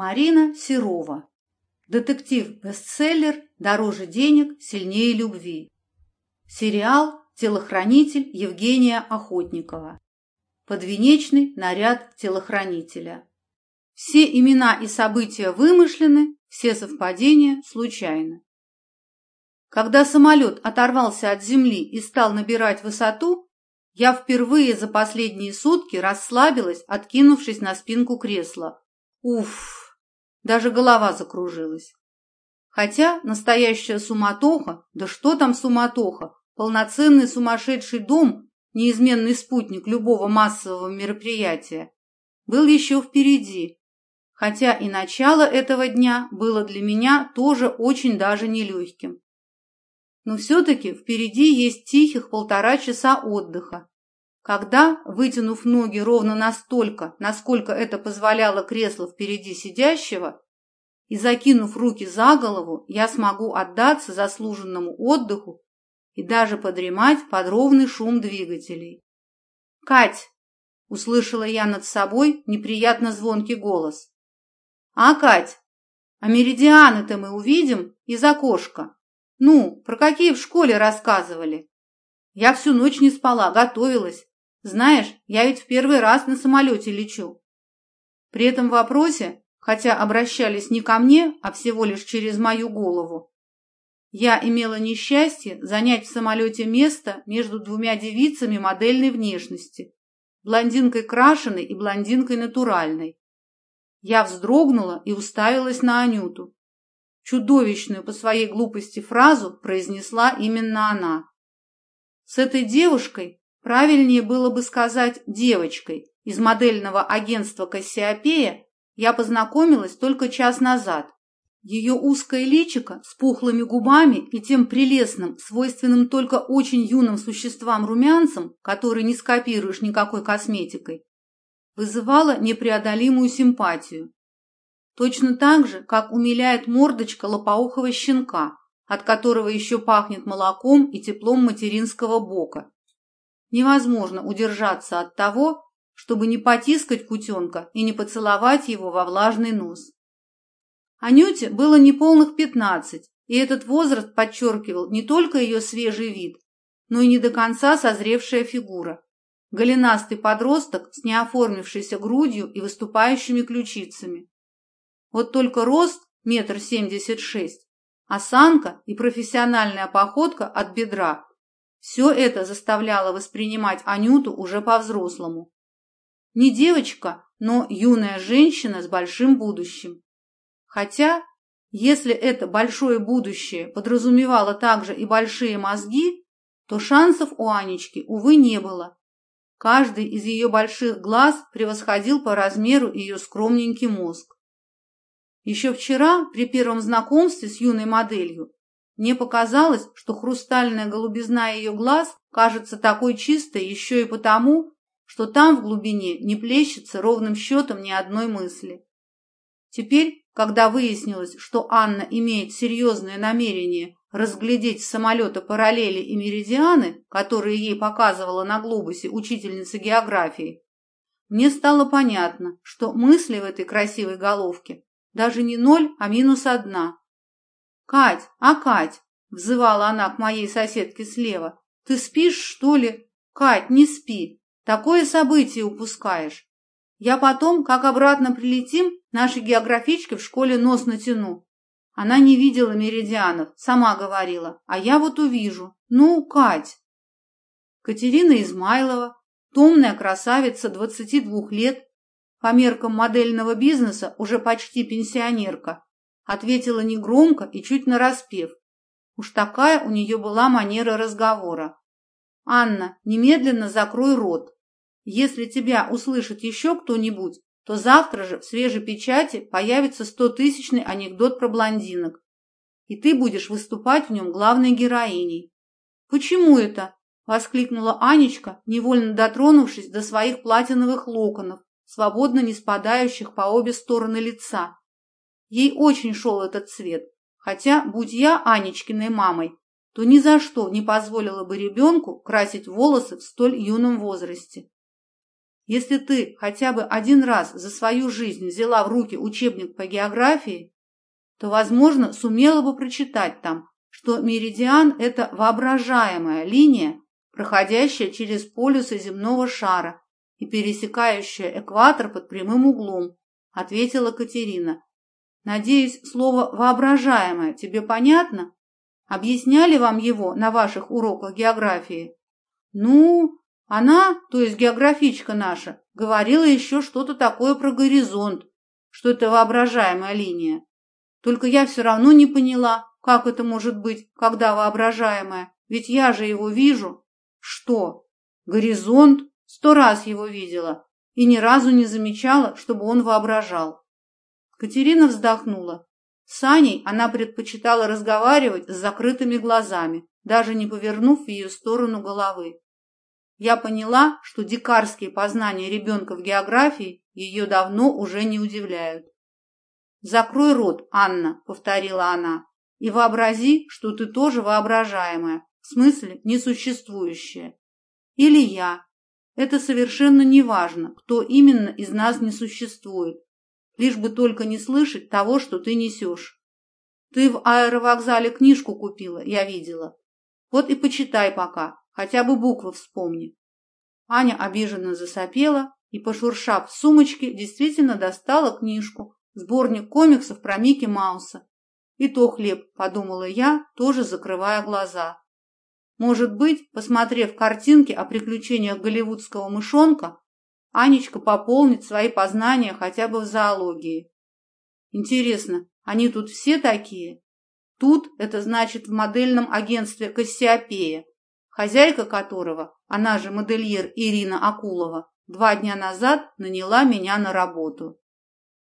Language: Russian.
Марина Серова. Детектив-бестселлер «Дороже денег, сильнее любви». Сериал «Телохранитель» Евгения Охотникова. Подвенечный наряд телохранителя. Все имена и события вымышлены, все совпадения случайны. Когда самолет оторвался от земли и стал набирать высоту, я впервые за последние сутки расслабилась, откинувшись на спинку кресла. Уф! Даже голова закружилась. Хотя настоящая суматоха, да что там суматоха, полноценный сумасшедший дом, неизменный спутник любого массового мероприятия, был еще впереди. Хотя и начало этого дня было для меня тоже очень даже нелегким. Но все-таки впереди есть тихих полтора часа отдыха, когда, вытянув ноги ровно настолько, насколько это позволяло кресло впереди сидящего, и закинув руки за голову, я смогу отдаться заслуженному отдыху и даже подремать под ровный шум двигателей. «Кать!» — услышала я над собой неприятно звонкий голос. «А, Кать, а меридианы-то мы увидим из окошка. Ну, про какие в школе рассказывали? Я всю ночь не спала, готовилась, знаешь, я ведь в первый раз на самолете лечу. При этом вопросе, хотя обращались не ко мне, а всего лишь через мою голову, я имела несчастье занять в самолете место между двумя девицами модельной внешности, блондинкой крашеной и блондинкой натуральной. Я вздрогнула и уставилась на Анюту. Чудовищную по своей глупости фразу произнесла именно она. С этой девушкой Правильнее было бы сказать девочкой. Из модельного агентства «Кассиопея» я познакомилась только час назад. Ее узкое личико с пухлыми губами и тем прелестным, свойственным только очень юным существам румянцем, который не скопируешь никакой косметикой, вызывало непреодолимую симпатию. Точно так же, как умиляет мордочка лопоухого щенка, от которого еще пахнет молоком и теплом материнского бока. Невозможно удержаться от того, чтобы не потискать кутенка и не поцеловать его во влажный нос. Анюте было неполных пятнадцать, и этот возраст подчеркивал не только ее свежий вид, но и не до конца созревшая фигура. Голенастый подросток с неоформившейся грудью и выступающими ключицами. Вот только рост метр семьдесят шесть, осанка и профессиональная походка от бедра все это заставляло воспринимать Анюту уже по-взрослому. Не девочка, но юная женщина с большим будущим. Хотя, если это большое будущее подразумевало также и большие мозги, то шансов у Анечки, увы, не было. Каждый из ее больших глаз превосходил по размеру ее скромненький мозг. Еще вчера, при первом знакомстве с юной моделью, мне показалось, что хрустальная голубизна ее глаз кажется такой чистой еще и потому, что там в глубине не плещется ровным счетом ни одной мысли. Теперь, когда выяснилось, что Анна имеет серьезное намерение разглядеть с самолета параллели и меридианы, которые ей показывала на глобусе учительница географии, мне стало понятно, что мысли в этой красивой головке даже не ноль, а минус одна. «Кать, а Кать!» — взывала она к моей соседке слева. «Ты спишь, что ли?» «Кать, не спи. Такое событие упускаешь. Я потом, как обратно прилетим, нашей географичке в школе нос натяну. Она не видела меридианов, сама говорила, а я вот увижу. Ну, Кать!» Катерина Измайлова, томная красавица 22 лет, по меркам модельного бизнеса уже почти пенсионерка, ответила негромко и чуть нараспев. Уж такая у нее была манера разговора. «Анна, немедленно закрой рот. Если тебя услышит еще кто-нибудь, то завтра же в свежей печати появится стотысячный анекдот про блондинок, и ты будешь выступать в нем главной героиней». «Почему это?» — воскликнула Анечка, невольно дотронувшись до своих платиновых локонов, свободно не спадающих по обе стороны лица. Ей очень шел этот цвет, хотя, будь я Анечкиной мамой, то ни за что не позволила бы ребенку красить волосы в столь юном возрасте. Если ты хотя бы один раз за свою жизнь взяла в руки учебник по географии, то, возможно, сумела бы прочитать там, что меридиан – это воображаемая линия, проходящая через полюсы земного шара и пересекающая экватор под прямым углом, ответила Катерина. Надеюсь, слово «воображаемое» тебе понятно? Объясняли вам его на ваших уроках географии? Ну, она, то есть географичка наша, говорила еще что-то такое про горизонт, что это воображаемая линия. Только я все равно не поняла, как это может быть, когда воображаемая, ведь я же его вижу. Что? Горизонт? Сто раз его видела и ни разу не замечала, чтобы он воображал. Катерина вздохнула. С Аней она предпочитала разговаривать с закрытыми глазами, даже не повернув в ее сторону головы. Я поняла, что дикарские познания ребенка в географии ее давно уже не удивляют. «Закрой рот, Анна», — повторила она, — «и вообрази, что ты тоже воображаемая, в смысле несуществующая. Или я. Это совершенно не важно, кто именно из нас не существует, лишь бы только не слышать того, что ты несешь. Ты в аэровокзале книжку купила, я видела. Вот и почитай пока, хотя бы буквы вспомни. Аня обиженно засопела и, пошуршав в сумочке, действительно достала книжку, сборник комиксов про Микки Мауса. И то хлеб, подумала я, тоже закрывая глаза. Может быть, посмотрев картинки о приключениях голливудского мышонка, Анечка пополнит свои познания хотя бы в зоологии. Интересно, они тут все такие? Тут это значит в модельном агентстве Кассиопея, хозяйка которого, она же модельер Ирина Акулова, два дня назад наняла меня на работу.